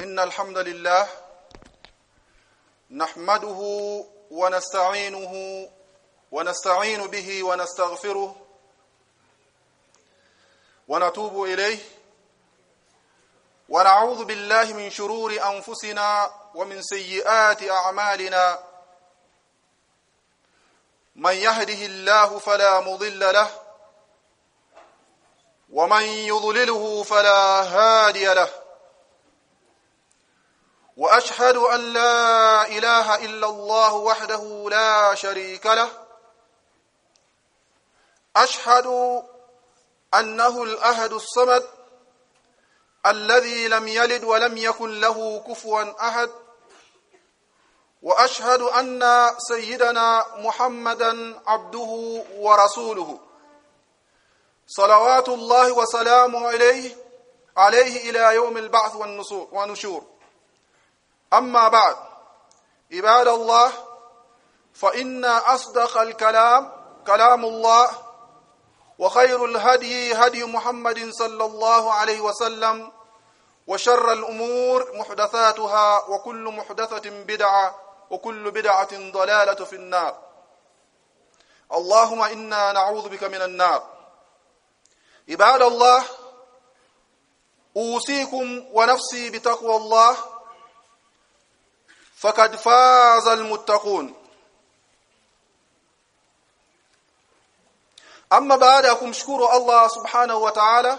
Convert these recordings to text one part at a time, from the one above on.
إن الحمد لله نحمده ونستعينه ونستعين به ونستغفره ونتوب إليه ونعوذ بالله من شرور أنفسنا ومن سيئات أعمالنا من يهده الله فلا مضل له ومن يضلله فلا هادي له وأشهد أن لا إله إلا الله وحده لا شريك له. أشهد أنه الأحد الصمد الذي لم يلد ولم يكن له كفوا أحد. وأشهد أن سيدنا محمدا عبده ورسوله. صلوات الله وسلامه عليه عليه إلى يوم البعث والنشور. أما بعد عباد الله فإن أصدق الكلام كلام الله وخير الهدي هدي محمد صلى الله عليه وسلم وشر الأمور محدثاتها وكل محدثة بدعة وكل بدعة ضلالة في النار. اللهم إنا نعوذ بك من النار. عباد الله أوصيكم ونفسي بتقوى الله faqad faza almuttaqun Amma baada ya kumshukuru Allah Subhanahu wa Ta'ala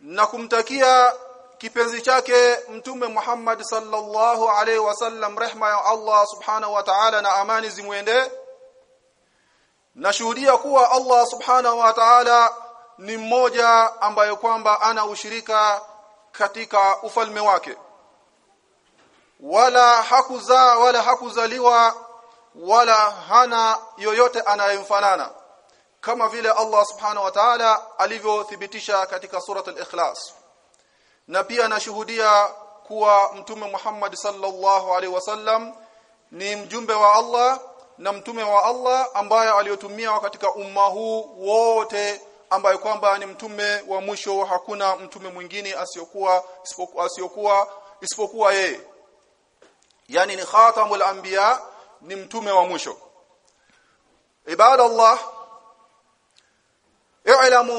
na kumtakia kipenzi chake Mtume Muhammad sallallahu alaihi wasallam rehma ya Allah Subhanahu wa Ta'ala na amani zimwendee Nashuhudia kuwa Allah Subhanahu wa Ta'ala ni mmoja ambaye kwamba ana ushirika katika ufalme wake wala hakuzaa wala hakuzaliwa wala hana yoyote anayemfanana. Kama vile Allah subhanahu wa ta'ala alivyothibitisha katika surat al-ikhlas. Na pia nashuhudia kuwa mtume Muhammad sallallahu alaihi wasallam ni mjumbe wa Allah na mtume wa Allah ambaye aliyotumia katika umma huu wote ambaye kwamba ni mtume wa mwisho hakuna mtume mwingine asiyokuwa isipokuwa isipokuwa yeye yani ni khatamul anbiya ni mtume wa mwisho ibada Allah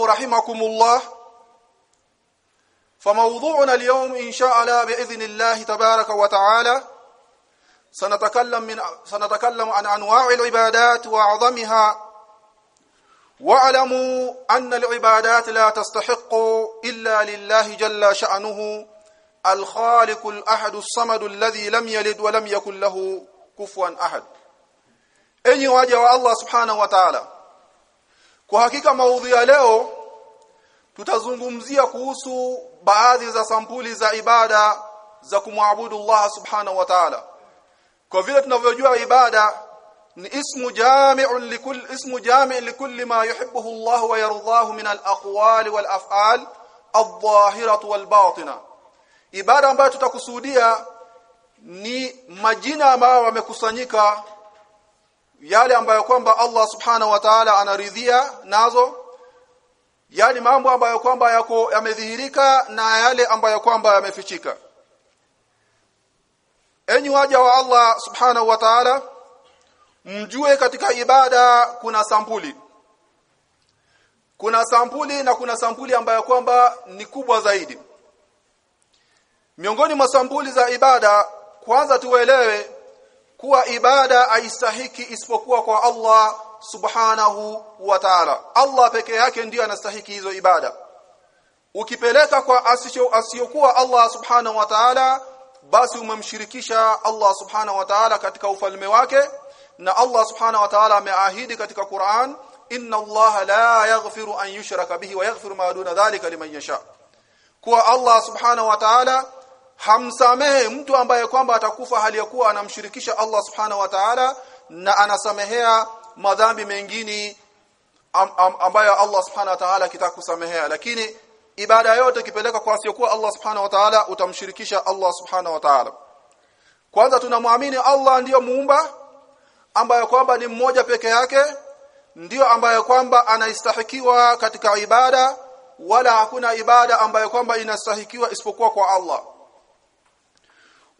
رحمكم الله فموضوعنا اليوم إن شاء الله بإذن الله تبارك وتعالى سنتكلم من سنتكلم عن أنواع العبادات وأعظمها. واعلموا أن العبادات لا تستحق إلا لله جل شأنه الخالق الاحد الصمد الذي لم يلد ولم يكن له كفوا احد enyi waja wa Allah subhanahu wa ta'ala kwa hakika maudhi ya leo tutazungumzia kuhusu baadhi za sampuli za ibada za kumwabudu Allah subhanahu wa ta'ala kwa vile tunavyojua ibada ni ismu jami'un likul ismu jami' likulli ma yuhibbuhu Allah wa yardahu min al-aqwali wal af'al adh-dhahirah wal batinah ibada ambayo tutakusudia ni majina ambayo wamekusanyika yale ambayo kwamba Allah subhanahu wa ta'ala anaridhia nazo yani mambo ambayo kwamba yako yamedhihirika na yale ambayo kwamba yamefichika. Enyi waja wa Allah subhanahu wa ta'ala mjue katika ibada kuna sampuli. Kuna sampuli na kuna sampuli ambayo kwamba ni kubwa zaidi miongoni mwa sampuli za ibada kwanza tuelewe kuwa ibada haistahiki isipokuwa kwa Allah subhanahu wa ta'ala. Allah peke yake ndiyo anastahiki hizo ibada. Ukipeleka kwa asiyokuwa Allah subhanahu wa ta'ala basi umemshirikisha Allah subhanahu wa ta'ala katika ufalme wake na Allah subhanahu wa ta'ala ameahidi katika Qur'an inna Allah la yaghfiru an yushraka bihi wa yaghfiru ma duna dhalika liman yasha. Kuwa Allah subhanahu wa ta'ala hamsamehe mtu ambaye kwamba atakufa hali ya kuwa anamshirikisha Allah subhanahu wa ta'ala na anasamehea madhambi mengine am, am, ambayo Allah subhanahu wa ta'ala kitaka kusamehea. Lakini ibada yote ikipeleka kwa asiyokuwa Allah subhanahu wa ta'ala utamshirikisha Allah subhanahu wa ta'ala. Kwanza tunamwamini Allah ndiyo muumba ambaye kwamba ni mmoja peke yake ndiyo ambaye kwamba anaistahikiwa katika ibada wala hakuna ibada ambayo kwamba inastahikiwa isipokuwa kwa Allah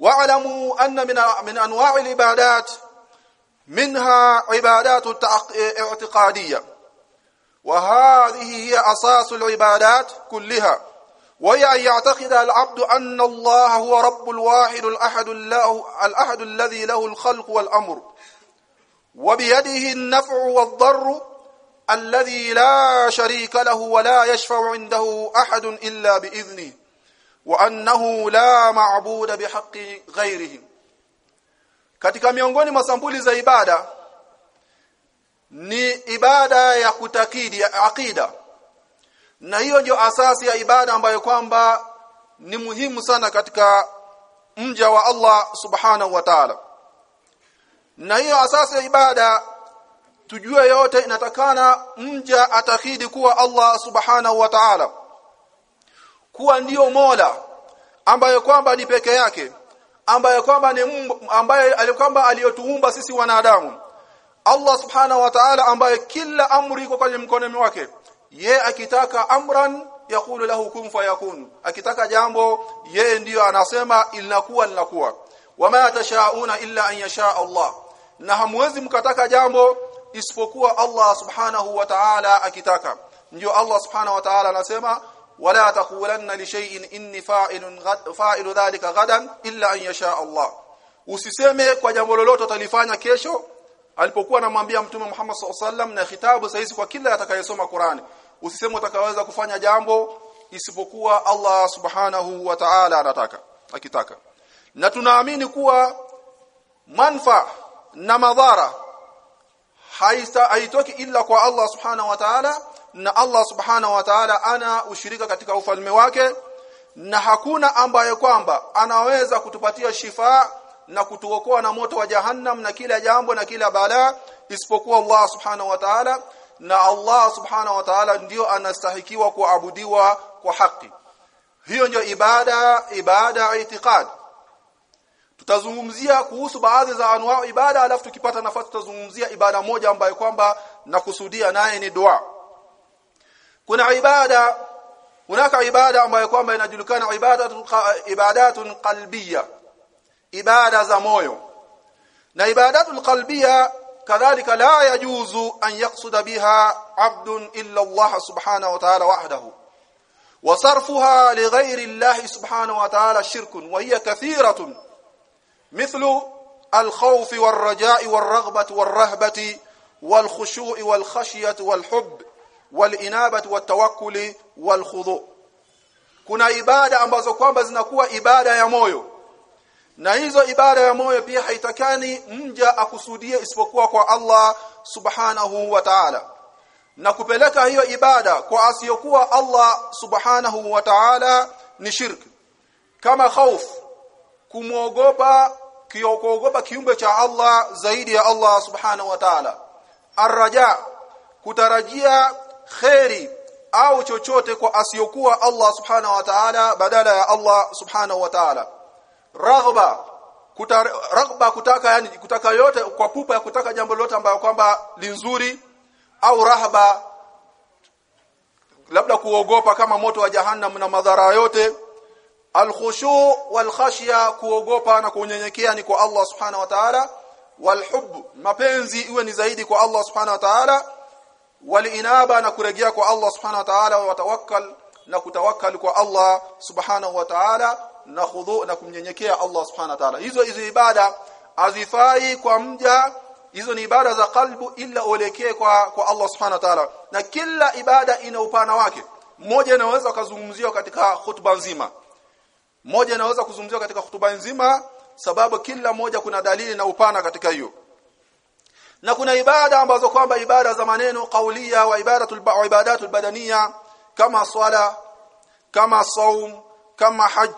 واعلموا أن من من أنواع العبادات منها عبادات اعتقادية. وهذه هي أساس العبادات كلها. وهي أن يعتقد العبد أن الله هو رب الواحد الأحد الله الأحد الذي له الخلق والأمر. وبيده النفع والضر الذي لا شريك له ولا يشفع عنده أحد إلا wa annahu la ma'budu bihaqqi ghairihi katika miongoni mwa sambuli za ibada ni ibada ya kutakidi ya akida na hiyo ndio asasi ya ibada ambayo kwamba ni muhimu sana katika mja wa Allah subhanahu wa ta'ala na hiyo asasi ya ibada tujue yote inatakana mja atakidi kuwa Allah subhanahu wa ta'ala kuwa ndiyo Mola ambaye kwamba ni peke yake ambaye kwamba ni ambaye alikwamba aliyotuumba sisi wanadamu. Allah subhanahu wa ta'ala ambaye kila amri iko kwenye mkono wake ye akitaka amran yakulu lahu kun fayakun. Akitaka jambo yeye ndiyo anasema linakuwa linakuwa. Wama tashauna illa an yasha Allah. Na hamwezi mkataka jambo isipokuwa Allah subhanahu wa ta'ala akitaka. Ndio Allah subhanahu wa ta'ala anasema ولا تقولن لشيء اني فاعل غد فاعل ذلك غدا الا ان يشاء الله usiseme kwa jambo lolote utalifanya kesho alipokuwa anamwambia mtume Muhammad SAW na khitabu saizi kwa kila atakayesoma Qur'ani usiseme utakaweza kufanya jambo isipokuwa Allah subhanahu wa ta'ala anataka akitaka na tunaamini kuwa manfa na madhara haitoki illa kwa Allah subhanahu wa ta'ala na Allah subhanahu wa ta'ala ana ushirika katika ufalme wake na hakuna ambaye kwamba anaweza kutupatia shifa na kutuokoa na moto wa jahannam na kila jambo na kila balaa isipokuwa Allah subhanahu wa ta'ala na Allah subhanahu wa ta'ala ndio anastahikiwa kuabudiwa kwa haki. Hiyo ndio ibada ibada itiqad. Tutazungumzia kuhusu baadhi za anwaa ibada alafu tukipata nafasi tutazungumzia ibada moja ambayo kwamba nakusudia naye ni dua kuna ibada hunaka ibada ambayo kwamba inajulikana ibadatu ibadatun qalbiyya ibada za moyo na ibadatul qalbiyya kadhalika la yajuzu an yaqsuda biha abdun illa Allah subhanahu wa ta'ala wahdahu وصرفها لغير الله سبحانه وتعالى شرك وهي كثيرة مثل الخوف والرجاء والرغبة والرهبة والخشوع والخشية والحب walinabati watawakkuli walkhudhu kuna ibada ambazo kwamba zinakuwa ibada ya moyo. Na hizo ibada ya moyo pia haitakani mja akusudie isipokuwa kwa Allah subhanahu wa ta'ala. Na kupeleka hiyo ibada kwa asiyokuwa Allah subhanahu wa ta'ala ni shirki kama khauf kumwogopa kuogopa kiumbe cha Allah zaidi ya Allah subhanahu wa ta'ala. Arraja kutarajia kheri au chochote kwa asiyokuwa Allah subhanahu wa ta'ala badala ya Allah subhanahu wa ta'ala. Raghba kuta, raghba kutaka yani kutaka yote kwa pupa ya kutaka jambo lolote ambayo kwamba linzuri au rahba labda kuogopa kama moto wa jahannam na madhara yote. Alkhushu walkhashya kuogopa na kunyenyekea ni kwa Allah subhanahu wa ta'ala. Walhub mapenzi iwe ni zaidi kwa Allah subhanahu wa ta'ala walinaba na kurejea kwa Allah subhanahu wa ta'ala wa tawakkal na kutawakkal kwa Allah subhanahu wa ta'ala na khudhu na kumnyenyekea Allah subhanahu wa ta'ala. Hizo hizo ibada azifai kwa mja hizo ni ibada za kalbu ila uelekee kwa kwa Allah subhanahu wa ta'ala. Na kila ibada ina upana wake. Mmoja inaweza kuzungumziwa katika hutuba nzima. Mmoja inaweza kuzungumziwa katika hutuba nzima sababu kila moja kuna dalili na upana katika hiyo na kuna ibada ambazo kwamba ibada za maneno kaulia wa ibadatul wa ibadatul kama swala kama saum kama haj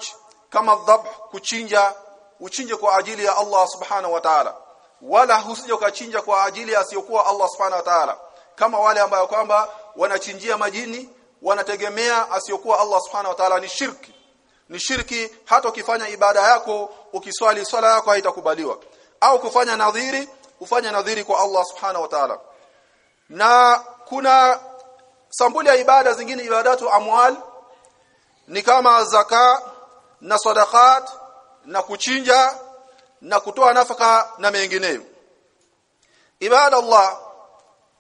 kama dhabh kuchinja uchinje kwa ajili ya Allah subhanahu wa ta'ala. Wala husije ukachinja kwa ajili asiyokuwa Allah subhanahu wa ta'ala. Kama wale ambao kwamba wanachinjia majini wanategemea asiyokuwa Allah subhanahu wa ta'ala ni shirki. Ni shirki hata ukifanya ibada yako ukiswali swala yako haitakubaliwa. Au kufanya nadhiri kufanya nadhiri kwa Allah subhanahu wa ta'ala. Na kuna sambuli ya ibada zingine ibadatu amwal ni kama zaka na sadaqat na kuchinja na kutoa nafaka na mengineyo. Ibada Allah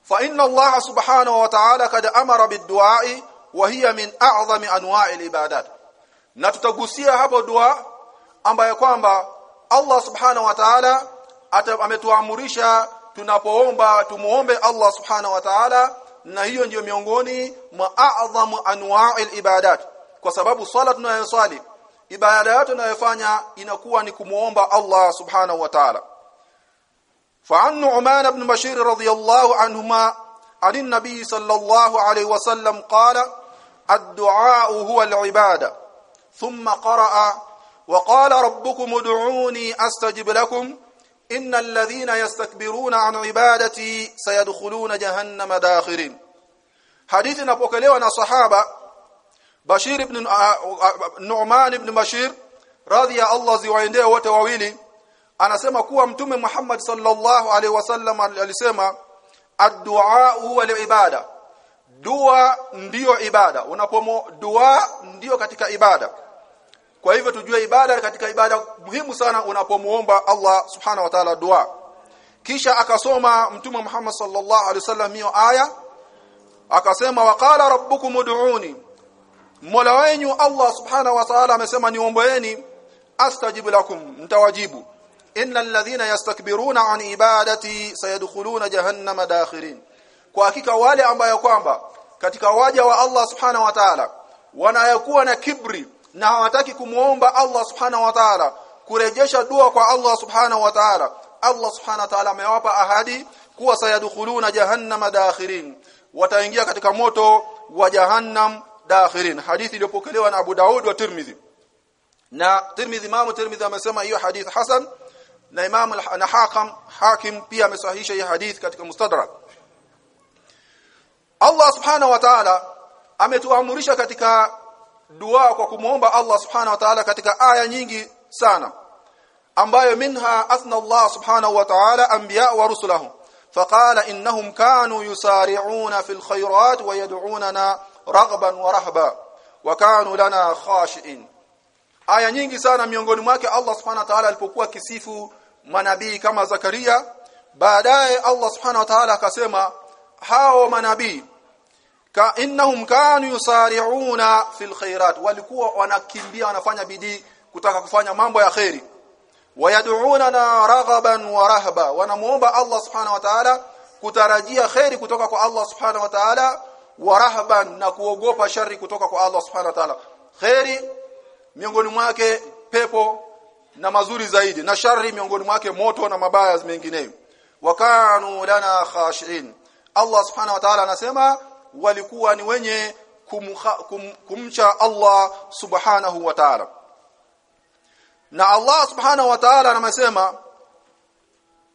fa inna Allah subhanahu wa ta'ala kad amara bid-du'a wa hiya min a'zami anwa'i al-ibadat na tutagusia hapo dua ambayo kwamba Allah subhanahu wa ta'ala ametuamurisha tunapoomba tumuombe Allah subhanahu wa ta'ala na hiyo ndiyo miongoni mwa a'zamu anwa'il ibadat kwa sababu swala tunayoswali ibada yote tunayofanya inakuwa ni kumuomba Allah subhanahu wa ta'ala فعن نعمان بن بشير رضي الله عنهما عن النبي صلى الله عليه وسلم قال الدعاء هو العباده ثم قرأ وقال ربكم ادعوني استجب لكم ان الذين يستكبرون عن عبادتي سيدخلون جهنم داخرين حديث napokelewa na sahaba Bashir ibn Nu'man ibn Bashir radhi ya Allah ziwaendee wote wawili anasema kuwa mtume Muhammad sallallahu alaihi wasallam alisema ad-du'a huwa al-ibada dua ndiyo ibada unapomo dua ndiyo katika ibada kwa hivyo tujue ibada katika ibada muhimu sana unapomuomba Allah subhana wa ta'ala dua. Kisha akasoma mtume Muhammad sallallahu alaihi wasallam hiyo aya akasema waqala rabbukum ud'uni. Mola wenyu Allah subhana wa ta'ala amesema niombeeni astajibu lakum mtawajibu. Innal ladhina yastakbiruna an ibadati sayadkhuluna jahannama dakhirin. Kwa hakika wale ambayo kwamba katika waja wa Allah subhana wa ta'ala wanayokuwa na kibri na hawataki kumuomba Allah subhanahu wa ta'ala kurejesha dua kwa Allah subhanahu wa ta'ala. Allah subhanahu wa ta'ala amewapa ahadi kuwa sayadkhuluna jahannama dakhirin. Wataingia katika moto wa jahannam dakhirin. Hadithi iliyopokelewa na Abu Daud wa Tirmidhi. Na Tirmidhi Imam Tirmidhi amesema hiyo hadith hasan na Imam na Hakim Hakim pia amesahihisha hii hadith katika Mustadrak. Allah subhanahu wa ta'ala ametuamurisha katika dua kwa kumwomba Allah subhanahu wa ta'ala katika aya nyingi sana ambayo minha athna Allah subhanahu wa ta'ala anbiya wa rusulahu. Faqala innahum kanu yusari'una fil khayrat wa yad'unana raghban wa rahba wa kanu lana khashi'in. Aya nyingi sana miongoni mwake Allah subhanahu wa ta'ala alipokuwa kisifu manabii kama Zakaria baadaye Allah subhanahu wa ta'ala akasema hao manabii ka innahum kanu yusari'una fil khairat. Walikuwa wanakimbia wanafanya bidii kutaka kufanya mambo ya khairi wayad'unana raghaban wa rahaba wanamuomba Allah subhanahu wa ta'ala kutarajia khairi kutoka kwa Allah subhanahu wa ta'ala wa rahaban na kuogopa shari kutoka kwa Allah subhanahu wa ta'ala. Khairi miongoni mwake pepo na mazuri zaidi. Na shari miongoni mwake moto na mabaya mengineyo. Wakanu lana khashin Allah subhanahu wa ta'ala anasema walikuwa ni wenye kumcha, kum, kumcha Allah subhanahu wa ta'ala. Na Allah subhanahu wa ta'ala anasema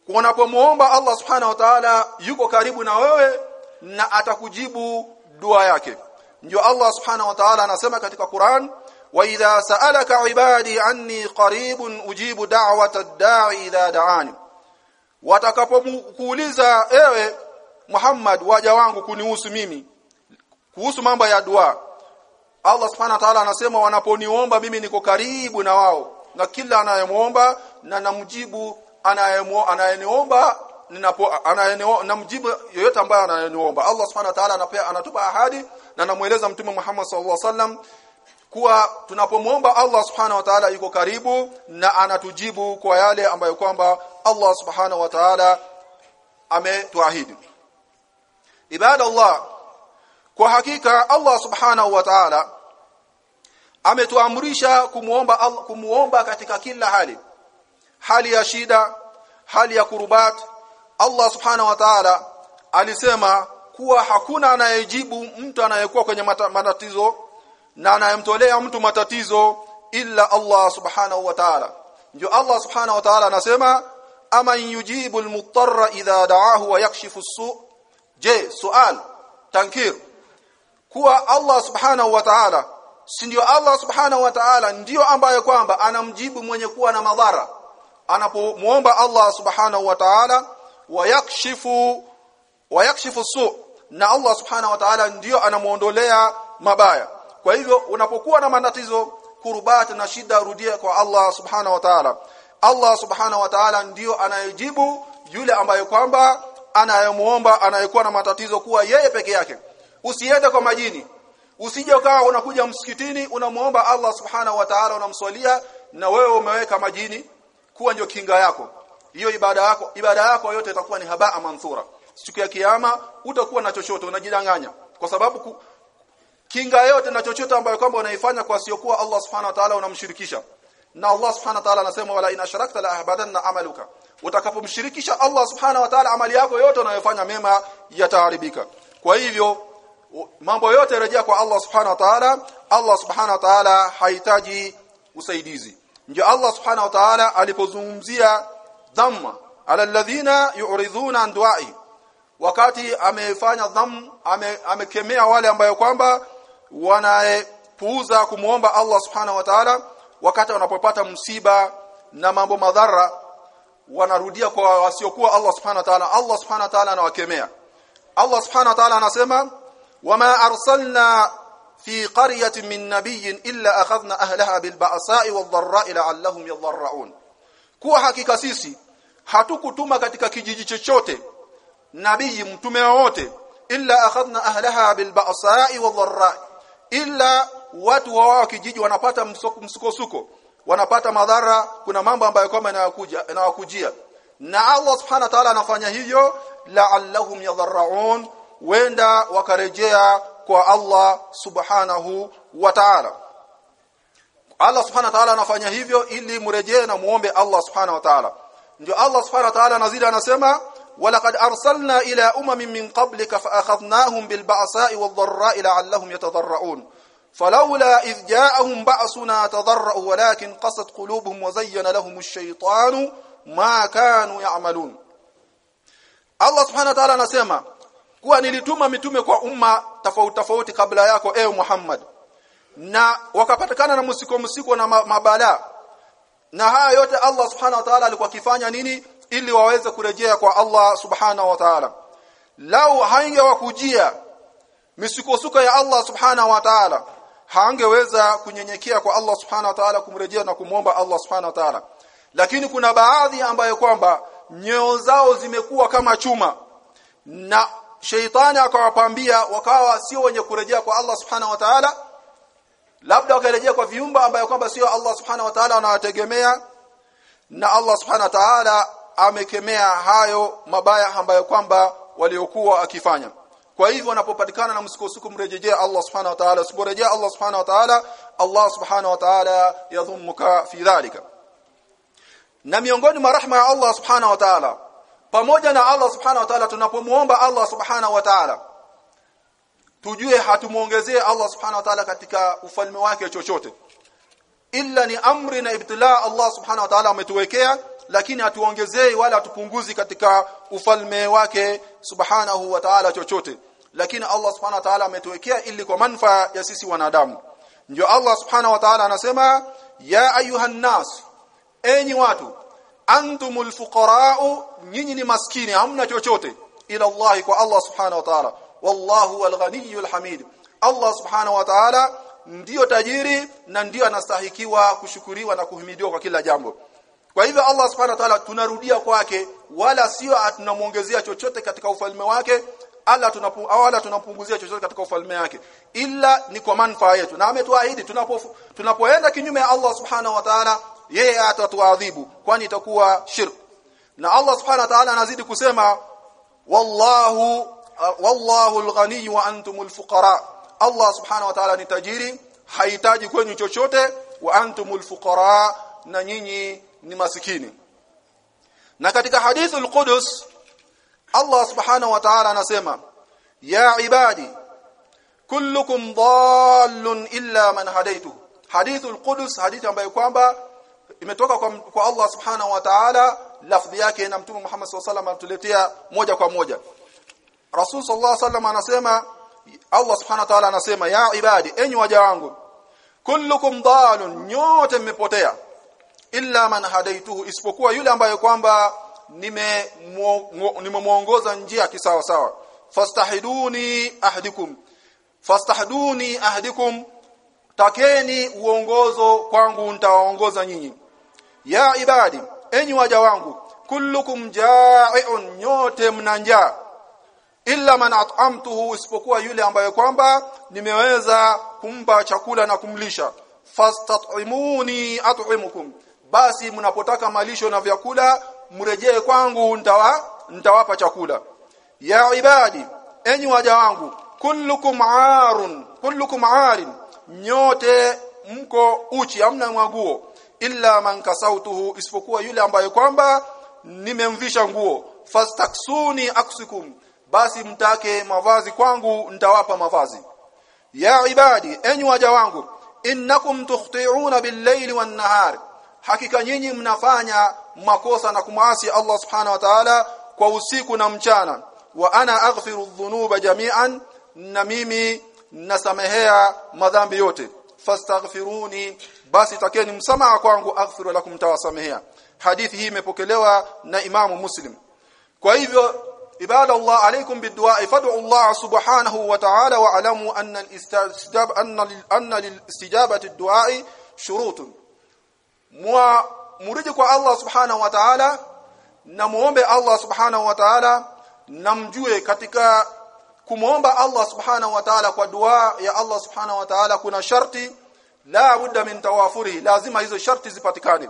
unapomuomba Allah subhanahu wa ta'ala yuko karibu na wewe na atakujibu dua yake. Ndio Allah subhanahu wa ta'ala anasema katika Qur'an wa idha sa'alaka ibadi anni qaribun ujibu da'wata ad-da'i idha da'ani. Watakapokuuliza ewe Muhammad waja wangu kunihusu mimi kuhusu mambo ya dua Allah subhanahu wa ta'ala anasema wanaponiomba mimi niko karibu na wao na kila anayemuomba na namjibu anayeniomba ninapo namjibu yoyote ambaye anayeniomba. Allah subhanahu wa ta'ala anapea anatupa ahadi na namueleza mtume Muhammad sallallahu alaihi wasallam kuwa tunapomuomba Allah subhanahu wa ta'ala yuko karibu na anatujibu kwa yale ambayo kwamba Allah subhanahu wa ta'ala ametuahidi. Ibada Allah kwa hakika Allah subhanahu wa ta'ala ametuamrisha kumuomba Allah kumuomba katika kila hali. Hali ya shida hali ya kurubat Allah subhanahu wa ta'ala alisema kuwa hakuna anayejibu mtu anayekuwa kwenye matatizo na anayemtolea mtu matatizo illa Allah subhanahu wa ta'ala. Ndio Allah subhanahu wa ta'ala anasema ama yujibu almutarra idha da'ahu wa yakshifu as-su. Je sual tankir kuwa Allah subhanahu wa ta'ala si ndio Allah subhanahu wa ta'ala ndio ambaye kwamba anamjibu mwenye kuwa na madhara? Anapomuomba Allah subhanahu wa ta'ala wayakshifu wayakshifu su na Allah subhanahu wa ta'ala ndiyo anamuondolea mabaya. Kwa hivyo unapokuwa na matatizo kurubat na shida rudia kwa Allah subhanahu wa ta'ala. Allah subhanahu wa ta'ala ndiyo anayejibu yule ambaye kwamba anayemuomba anayekuwa na matatizo kuwa yeye peke yake usiende kwa majini. Usije ukawa unakuja msikitini unamuomba Allah subhanahu wa ta'ala unamswalia na wewe umeweka majini kuwa ndio kinga yako. Hiyo ibada yako ibada yako yote itakuwa ni habaa manthura. Siku ya kiyama utakuwa na chochote unajidanganya. Kwa sababu ku, kinga yote na chochote ambayo kwamba unaifanya kwa siokuwa Allah subhanahu wa ta'ala unamshirikisha. Na Allah subhanahu wa ta'ala anasema wala in asharakta la ahbadanna amaluka. Utakapomshirikisha Allah subhanahu wa ta'ala amali yako yote unayofanya mema yataharibika. Kwa hivyo mambo yote yarejea kwa Allah subhanahu wa ta'ala. Allah subhanahu wa ta'ala hahitaji usaidizi. Ndio Allah subhanahu wa ta'ala alipozungumzia dhamma. Ala alladhina yu'ridhuna an du'ai. Wakati amefanya dham ame, amekemea wale ambayo kwamba wanaepuuza kumuomba Allah subhanahu wa ta'ala. Wakati wanapopata msiba na mambo madhara wanarudia kwa wasiokuwa Allah subhanahu wa ta'ala. Allah subhanahu wa ta'ala anawakemea. Allah subhanahu wa ta'ala anasema wama arsalna fi qaryatin min nabiyyin illa akhadhna ahlaha bil ba'sa'i wad dharra'i la'allahum kuwa hakika sisi hatukutuma katika kijiji chochote nabii mtume wote illa akhadna ahlaha bil ba'sa'i wad watu wa kijiji wanapata msukosuko wanapata madhara kuna mambo ambayo kama yanayokuja yanawakujia. Na Allah subhanahu wa ta'ala anafanya hivyo la'allahum yadharraun wenda wakarejea kwa Allah subhanahu wa ta'ala Allah subhanahu wa ta'ala anafanya hivyo ili mrejee na muombe Allah subhanahu wa ta'ala ndio Allah subhanahu wa ta'ala nazidi anasema ولقد أرسلنا إلى أمم من قبلك فأخذناهم بالبأساء والضراء لعلهم يتضرعون فلولا إذ جاءهم بأسنا تضرعوا ولكن قست قلوبهم وزين لهم الشيطان ما كانوا يعملون Allah subhanahu wa ta'ala anasema kuwa nilituma mitume kwa umma tofauti tofauti kabla yako ewe Muhammad. Na wakapatikana na msiko msiko na mabala. Na haya yote Allah subhanahu wa ta'ala alikuwa akifanya nini? Ili waweze kurejea kwa Allah subhanahu wa ta'ala. Lau haingewakujia misukosuko ya Allah subhanahu wa ta'ala haangeweza kunyenyekea kwa Allah subhanahu wa ta'ala kumrejea na kumwomba Allah subhanahu wa ta'ala. Lakini kuna baadhi ambayo kwamba nyeo zao zimekuwa kama chuma. Na sheitani akawapambia wakawa sio wenye kurejea kwa Allah subhanahu wa ta'ala. Labda wakarejea kwa viumba ambayo kwamba sio Allah subhanahu wa ta'ala wanawategemea. Na Allah subhanahu wa ta'ala amekemea hayo mabaya ambayo kwamba waliokuwa akifanya. Kwa hivyo wanapopatikana na msukosuko mrejejea Allah subhanahu wa ta'ala. Usiporejea Allah subhanahu wa ta'ala Allah subhanahu wa ta'ala yadhumuka fi dhalika. Na miongoni mwa rahma ya Allah subhanahu wa ta'ala pamoja na Allah subhanahu wa ta'ala tunapomuomba Allah subhanahu wa ta'ala tujue hatumuongezee Allah subhanahu wa ta'ala katika ufalme wake chochote. Illa ni amri na ibtila Allah subhanahu wa ta'ala ametuwekea lakini hatuongezei wala hatupunguzi katika ufalme wake subhanahu wa ta'ala chochote. Lakini Allah subhanahu wa ta'ala ametuwekea ili kwa manufaa ya sisi wanadamu. Ndio Allah subhanahu wa ta'ala anasema ya ayuhan nas enyi watu antumul fuqara'u nyinyi ni maskini hamna chochote. Ila Allah kwa Allah subhanahu wa ta'ala. Wallahu alghaniyyul hamid. Allah subhanahu wa ta'ala ndiyo tajiri na ndio anastahikiwa kushukuriwa na kuhimidiwa kwa kila jambo. Kwa hivyo Allah subhanahu wa ta'ala tunarudia kwake wala sio tunamuongezea chochote katika ufalme wake ala tunapu, wala tunapunguzia chochote katika ufalme wake. Ila ni kwa manufaa yetu. Na ametuahidi tunapo tunapoenda kinyume ya Allah subhanahu wa ta'ala yeye atatuadhibu kwani itakuwa shirk. Na Allah subhanahu wa ta'ala anazidi kusema wallahu wallahu alghani wa antumul fuqara Allah subhanahu wa ta'ala ni tajiri hahitaji kwenu chochote wa antumul fuqara na nyinyi ni masikini. Na katika hadithu al-Qudus Allah subhanahu wa ta'ala anasema ya ibadi kullukum dhallun illa man hadaytu hadithu al-Qudus hadithi ambayo kwamba imetoka kwa, kwa Allah subhanahu wa ta'ala lafdhi yake na mtume Muhammad sallallahu alaihi wasallam moja kwa moja. Rasul sallallahu alaihi wasallam anasema Allah subhanahu wa ta'ala anasema ya ibadi enyi waja wangu kullukum dalun nyote mmepotea illa man hadaituhu isipokuwa yule ambaye kwamba nimemuongoza njia kisawa sawa fastahiduni ahdikum fastahduni ahdikum takeni uongozo kwangu nitawaongoza nyinyi ya ibadi enyi waja wangu kullukum ja'iun nyote mna njaa. Illa man at'amtuhu isipokuwa yule ambaye kwamba nimeweza kumpa chakula na kumlisha. Fastat'imuni at'imukum. Basi mnapotaka malisho na vyakula mrejee kwangu nitawa nitawapa chakula. Ya ibadi enyi waja wangu kullukum aarun kullukum aarin nyote mko uchi hamna mwaguo illa man kasautuhu isipokuwa yule ambaye kwamba nimemvisha nguo fastaksuni aksukum. Basi mtake mavazi kwangu nitawapa mavazi. Ya ibadi enyi waja wangu innakum tukhti'una bil-layli wan-nahar. Hakika nyinyi mnafanya makosa na kumwasi Allah subhanahu wa ta'ala kwa usiku na mchana. Wa ana aghfiru dhunuba jami'an na mimi nasamehea madhambi yote. Fastaghfiruni basi takeni msamaha kwangu aghfiru lakum tawasamehea hadithi hii imepokelewa na imamu muslim. Kwa hivyo ibada Allah alaykum bidu'a fad'u Allah subhanahu wa ta'ala wa alamu anna al-istijab anna anna lil-istijabati ad-du'a shurutun. Mwa muriji kwa Allah subhanahu wa ta'ala na muombe Allah subhanahu wa ta'ala na katika kumuomba Allah subhanahu wa ta'ala kwa dua ya Allah subhanahu wa ta'ala kuna sharti la budda min tawafuri lazima hizo sharti zipatikane.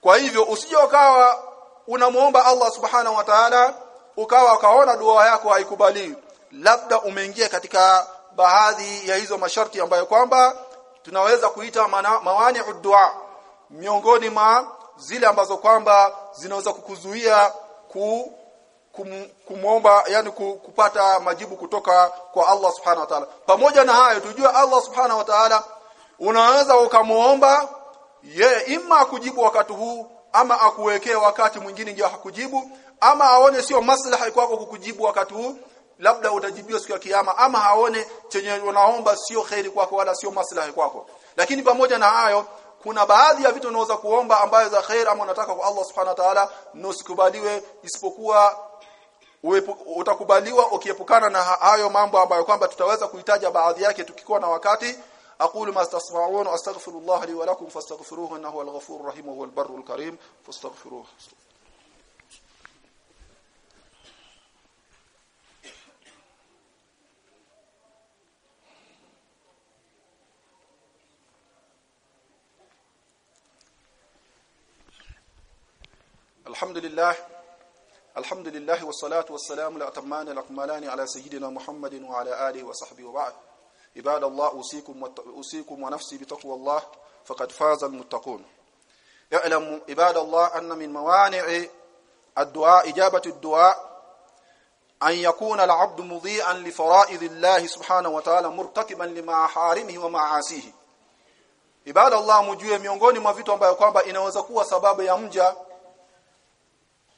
Kwa hivyo usije ukawa unamuomba Allah subhanahu wa ta'ala ukawa ukaona dua yako haikubaliwi labda umeingia katika baadhi ya hizo masharti ambayo kwamba tunaweza kuita mawani dua. Miongoni mwa zile ambazo kwamba zinaweza kukuzuia ku kum, kumomba yani kupata majibu kutoka kwa Allah subhanahu wa ta'ala. Pamoja na hayo tujue Allah subhanahu wa ta'ala unaweza ukamuomba ye ima akujibu wakati huu ama akuwekee wakati mwingine ndio hakujibu ama aone sio maslaha kwako kukujibu wakati huu labda utajibiwa siku ya kiyama ama haone chenye unaomba sio khairi kwako wala sio maslaha kwako. Lakini pamoja na hayo kuna baadhi ya vitu unaweza kuomba ambayo za khair ama unataka kwa Allah subhanahu wa ta'ala nusikubaliwe isipokuwa utakubaliwa ukiepukana na hayo mambo ambayo kwamba tutaweza kuitaja baadhi yake tukikuwa na wakati أقول ما تسمعون وأستغفر الله لي ولكم فاستغفروه إنه هو الغفور الرحيم وهو البر الكريم. فاستغفروه. الحمد لله الحمد لله والصلاة والسلام الأتمان الأكملان على سيدنا محمد وعلى آله وصحبه وبعد. ibada Allah usikum usikum wa nafsi bitaqwa Allah faqad faza almuttaqun. I'lamu ibada Allah anna min mawani'i ad-du'a ijabati ad-du'a an yakuna al-'abd mudhi'an li fara'id Allah subhanahu wa ta'ala murtakiban li maharimihi wa ma'asihi. Ibada Allah mjue miongoni mwa vitu ambayo kwamba inaweza kuwa sababu ya mja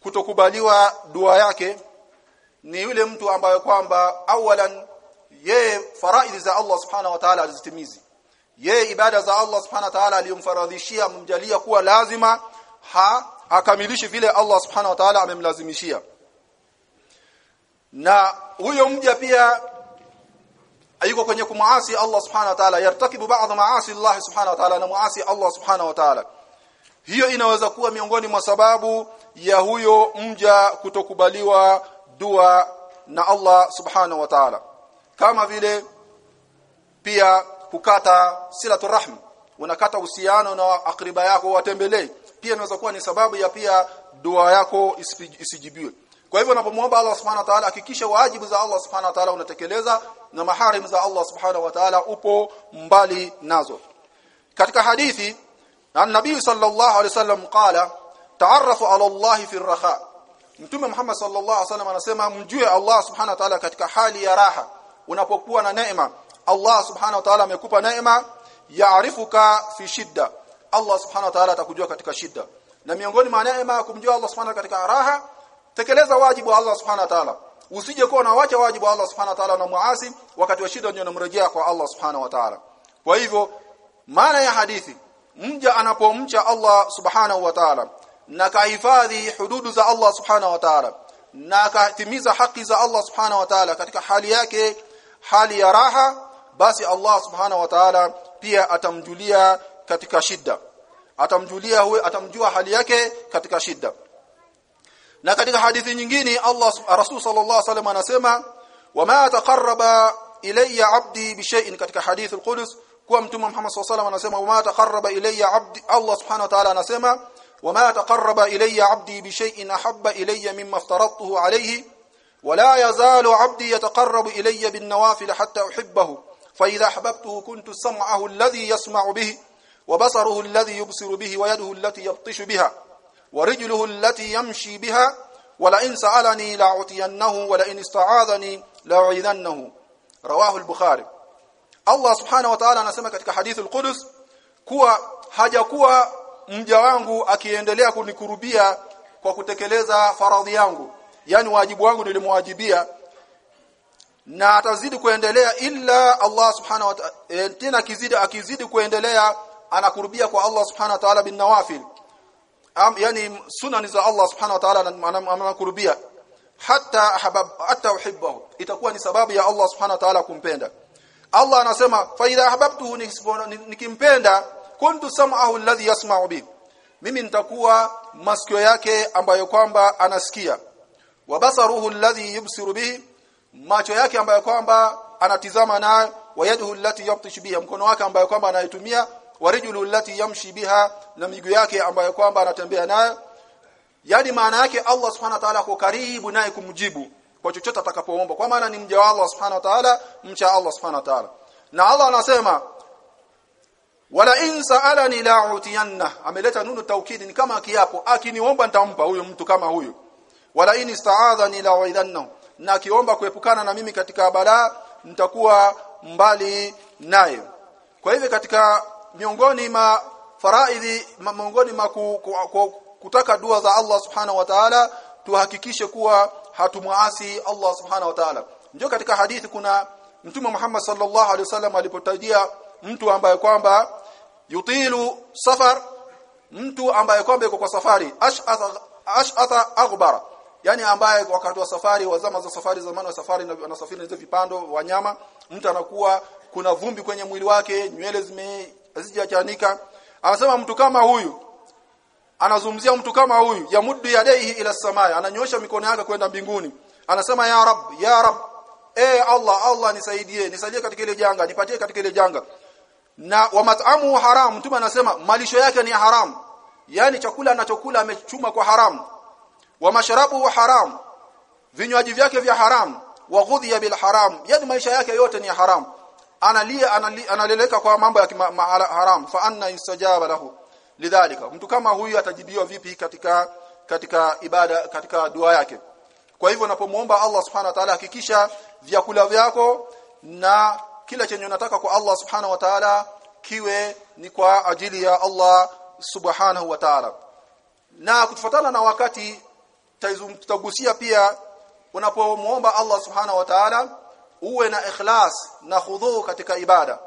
kutokubaliwa dua yake ni yule mtu ambaye kwamba awalan yeye faraidhi za Allah subhanahu wa ta'ala alizitimizi yeye ibada za Allah subhanahu wa ta'ala aliyomfaradhishia mumjalia kuwa lazima ha akamilishi vile Allah subhanahu wa ta'ala amemlazimishia. Na huyo mja pia yuko kwenye kumuasi Allah subhanahu wa ta'ala yartakibu ba'd maasi Allah subhanahu wa ta'ala na muasi Allah subhanahu wa ta'ala. Hiyo inaweza kuwa miongoni mwa sababu ya huyo mja kutokubaliwa dua na Allah subhanahu wa ta'ala kama vile pia kukata silatu rahm. Unakata uhusiano na akriba yako watembelee. Pia inaweza kuwa ni sababu ya pia dua yako isijibiwe. Kwa hivyo unapomwomba Allah subhanahu wa ta'ala hakikisha wajibu za Allah subhanahu wa ta'ala unatekeleza na maharim za Allah subhanahu wa ta'ala upo mbali nazo. Katika hadithi an-nabii sallallahu alaihi wasallam qala ta'arrafu ala Allah fi ar-raha mtume Muhammad sallallahu alaihi wasallam anasema mjue Allah subhanahu wa ta'ala katika hali ya raha unapokuwa na neema. Allah subhanahu wa ta'ala amekupa neema yaarifuka fi shidda. Allah subhanahu wa ta'ala atakujua katika shida na miongoni mwa neema kumjua Allah subhanahu katika raha tekeleza wajibu wa Allah subhanahu wa ta'ala. Usije kuwa unawacha wajibu wa Allah subhanahu wa ta'ala na muasi wakati wa shida ndio unamrejea kwa Allah subhanahu wa ta'ala. Kwa hivyo maana ya hadithi mja anapomcha Allah subhanahu wa ta'ala na kahifadhi hududu za Allah subhanahu wa ta'ala na katimiza haki za Allah subhanahu wa ta'ala katika hali yake hali ya raha basi Allah subhanahu wa ta'ala pia atamjulia katika shida atamjulia huyo atamjua hali yake katika shida na katika hadithi nyingine Allah Rasul sallallahu alaihi wasallam anasema wama taqarraba ilayya abdi bi shay'in katika hadith al-Qudus kwa mtume Muhammad sallallahu alaihi wasallam anasema wama taqarraba ilayya abdi Allah subhanahu wa ta'ala anasema wama taqarraba ilayya abdi bi shay'in ahabba ilayya mimma aftaradtuhu alayhi ولا يزال عبدي يتقرب إلي بالنوافل حتى أحبه فإذا أحببته كنت سمعه الذي يسمع به وبصره الذي يبصر به ويده التي يبطش بها ورجله التي يمشي بها ولئن سألني لأعطينه ولئن استعاذني لأعيذنه. رواه البخاري. Allah subhanahu wa ta'ala anasema katika hadithi al-Qudus kuwa hajakuwa mja wangu akiendelea kunikurubia kwa kutekeleza faradhi yangu. Yani wajibu wangu nilimwajibia. Na atazidi kuendelea illa Allah subhanahu wa ta'ala e, tena akizidi akizidi kuendelea anakurubia kwa Allah subhanahu wa ta'ala bin nawafil. Am, yani sunani za Allah subhanahu wa ta'ala anakurubia. Hata ahbab hata uhibbahu. Itakuwa ni sababu ya Allah subhanahu wa ta'ala kumpenda. Allah anasema fa idha ahbabtuhu nikimpenda kuntu sam'ahu alladhi yasma'u bi. Mimi nitakuwa masikio yake ambayo kwamba anasikia wa basaruhu alladhi yubsiru bihi macho yake ambayo kwamba anatizama nayo wa yaduhu allati yabtish biha mkono wake ambayo kwamba anaitumia wa rijulu allati yamshi biha na miguu yake ambayo kwamba anatembea nayo. Yani maana yake Allah subhanahu wa ta'ala ako karibu naye kumjibu kwa chochote atakapoomba. Kwa maana ni mja wa Allah subhanahu wa ta'ala mcha Allah subhanahu wa ta'ala. Na Allah anasema wala in sa'alani la'utiyanna ameleta nunu taukidi ni kama kiapo. Akiniomba nitampa huyo mtu kama huyo wala in ista'adhani la'idhannahu na akiomba kuepukana na mimi katika balaa nitakuwa mbali naye. Kwa hivyo katika miongoni ma faraidhi miongoni ma ku, ku, ku, kutaka dua za Allah subhanahu wa ta'ala tuhakikishe kuwa hatumuasi Allah subhanahu wa ta'ala. Ndio katika hadithi kuna mtume Muhammad sallallahu alaihi wasallam alipotajia mtu ambaye kwamba yutilu safar mtu ambaye kwamba yuko kwa safari ash'atha aghbara yani ambaye wakati wa safari wa zama za safari zamani wa safari na anasafiri na vipando wanyama mtu anakuwa kuna vumbi kwenye mwili wake nywele zime hazijachanika. Anasema mtu kama huyu anazungumzia mtu kama huyu yamuddu yadaihi ila samaya ananyosha mikono yake kwenda mbinguni. Anasema ya rab ya rab e Allah Allah nisaidie nisaidie katika ile janga nipatie katika ile janga. Na wa mat'amu haram mtume anasema malisho yake ni haram. Yani chakula anachokula amechuma kwa haram wa masharabu haram. Vinywaji vyake vya haram. Wa ghudhiya bil haram. Yani maisha yake yote ni haram. Analia analeleka kwa mambo ya ma, ma, haram. Fa anna yusajaba lahu. Lidhalika mtu kama huyu atajibiwa vipi katika katika ibada katika dua yake? Kwa hivyo unapomuomba Allah subhanahu wa ta'ala hakikisha vyakula vyako na kila chenye unataka kwa Allah subhanahu wa ta'ala kiwe ni kwa ajili ya Allah subhanahu wa ta'ala. Na kutufatana na wakati tutagusia pia unapomuomba Allah subhanahu wa ta'ala uwe na ikhlas na khudhu katika ibada.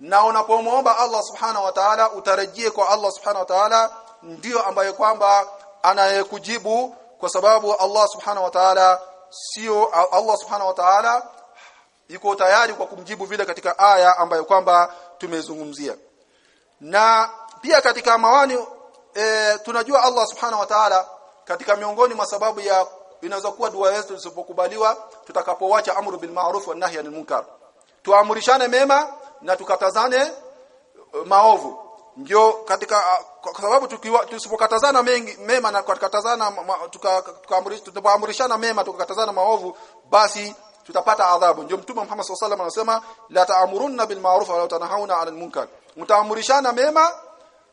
Na unapomuomba Allah subhanahu wa ta'ala utarajie kwa Allah subhanahu wa ta'ala ndio ambaye kwamba anayekujibu kwa sababu Allah subhanahu wa ta'ala sio Allah subhanahu wa ta'ala yuko tayari kwa kumjibu vile katika aya ambayo kwamba tumezungumzia. Na pia katika mawani e, tunajua Allah subhanahu wa ta'ala katika miongoni mwa sababu ya inaweza kuwa dua yetu zisipokubaliwa tutakapowacha amru bil ma'ruf wa nahy anil munkar. Tuamrishane mema na tukatazane uh, maovu. Ndio katika uh, kwa sababu tusipokatazana mema na tukatazana tukaamrishana mema tukakatazana maovu basi tutapata adhabu. Ndio mtume Muhammad sallallahu alaihi wasallam anasema la ta'murunna bil ma'ruf wa la tanhauna 'anil munkar. Mtaamrishana mema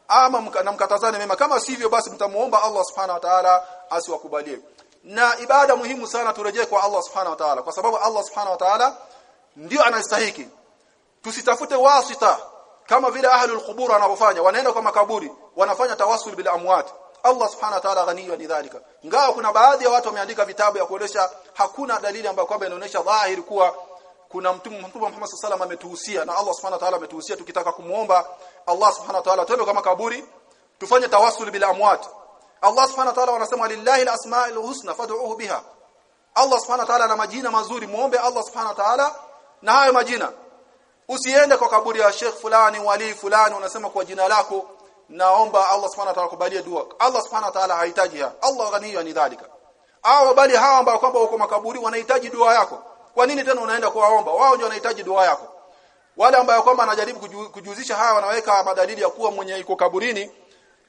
ama mkatazane mema. Kama sivyo basi mtamuomba Allah subhanahu wa ta'ala asiwakubalie. Na ibada muhimu sana turejee kwa Allah subhanahu wa ta'ala kwa sababu Allah subhanahu wa ta'ala ndio anastahiki. Tusitafute wasita kama vile ahlul qubur wanavyofanya. Wanaenda kwa makaburi wanafanya tawassul bil amwat. Allah subhanahu wa ta'ala ghaniyo ni dhalika. Ngao kuna baadhi ya watu wameandika vitabu ya kuonesha hakuna dalili ambayo kwamba inaonyesha dhahiri kuwa kuna mtume Muhammad sallallahu ametuhusia na Allah subhanahu wa ta'ala ametuhusia tukitaka kumuomba Allah subhanahu wa ta'ala twende kama kaburi tufanye tawassul bil amwat. Allah subhanahu wa ta'ala wanasema lillahi al-asma'ul husna fad'uhu biha. Allah subhanahu wa ta'ala ana majina mazuri muombe Allah subhanahu wa ta'ala na hayo majina. Usiende kwa kaburi ya Sheikh fulani wali fulani unasema kwa jina lako naomba Allah subhanahu wa ta'ala kubalie dua. Allah subhanahu wa ta'ala hahitaji ya Allah ghaniyo ni dhalika. Au bali hawa ambao kwamba uko makaburi wanahitaji dua yako. Kwa nini tena unaenda kuwaomba? Wao ndio wanahitaji dua yako wale ambao kwamba anajaribu kuju, kujuzisha haya wanaweka madalili ya kuwa mwenye iko kaburini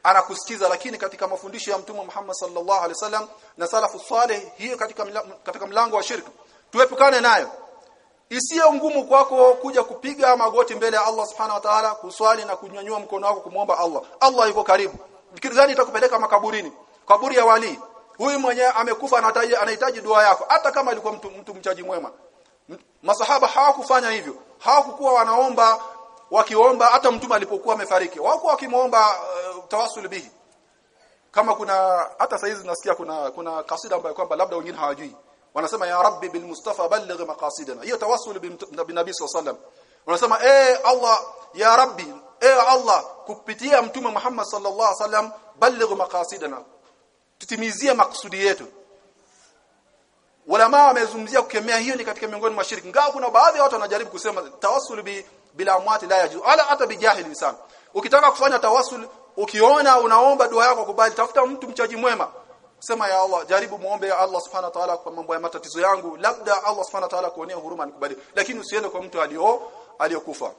anakusikiza. Lakini katika mafundisho ya mtume Muhammad sallallahu alaihi wasallam na salafu saleh hiyo katika mla, katika mlango wa shirki tuepukane nayo. Isiyo ngumu kwako kuja kupiga magoti mbele ya Allah subhanahu wa ta'ala kuswali na kunyanyua mkono wako kumwomba Allah. Allah yuko karibu. Fikiri itakupeleka makaburini? Kaburi ya wali huyu mwenye amekufa anahitaji dua yako. Hata kama alikuwa mtu, mtu mchaji mwema masahaba hawakufanya hivyo. Hawakukuwa wanaomba wakiomba hata mtume alipokuwa amefariki. Hawakuwa wakimuomba uh, tawassul bihi. Kama kuna hata saizi nasikia kuna kuna kasida ambayo kwamba labda wengine hawajui. Wanasema ya rabbi bil mustafa balligh maqasidana. Hiyo tawassul bin nabii sallam wanasema eh Allah ya rabbi eh Allah kupitia mtume Muhammad sallallahu alaihi wasallam balligh maqasidana. Tutimizie maksudi yetu Ulama wamezungumzia kukemea hiyo ni katika miongoni mwa shirki. Ngao kuna baadhi ya watu wanajaribu kusema tawassul bi bila amwati la yajuz Ala hata bijahili insan. Ukitaka kufanya tawassul ukiona unaomba dua yako kubali tafuta mtu mchaji mwema. Sema ya Allah jaribu muombe ya Allah subhanahu wa ta'ala kwa mambo ya matatizo yangu labda Allah subhanahu wa ta'ala kuonea huruma nikubali. Lakini usiende kwa mtu alio aliyokufa.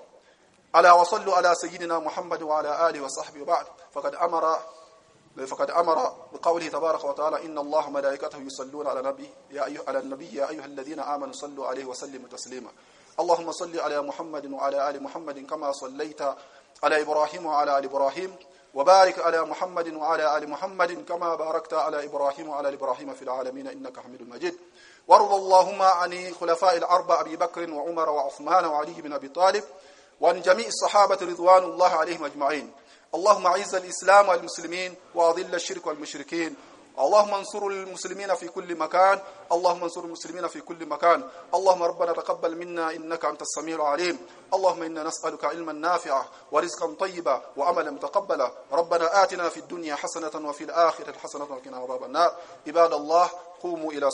Ala wasallu ala sayyidina Muhammad wa ala alihi wa sahbihi wa ba'd. Faqad amara فقد أمر بقوله تبارك وتعالى إن الله ملائكته يصلون على النبي يا أيها على النبي يا أيها الذين آمنوا صلوا عليه وسلموا تسليما. اللهم صل على محمد وعلى آل محمد كما صليت على إبراهيم وعلى آل إبراهيم وبارك على محمد وعلى آل محمد كما باركت على إبراهيم وعلى آل إبراهيم في العالمين إنك حميد مجيد. وارض اللهم عن خلفاء الأربع أبي بكر وعمر وعثمان وعلي بن أبي طالب وعن جميع الصحابة رضوان الله عليهم أجمعين. اللهم اعز الإسلام والمسلمين واذل الشرك والمشركين. اللهم انصر المسلمين في كل مكان. اللهم انصر المسلمين في كل مكان. اللهم ربنا تقبل منا انك انت السميع العليم. اللهم أنا نسالك علما نافعا ورزقا طيبا وعملا متقبلا. ربنا آتنا في الدنيا حسنة وفي الآخرة حسنة وقنا عذاب النار. عباد الله قوموا إلى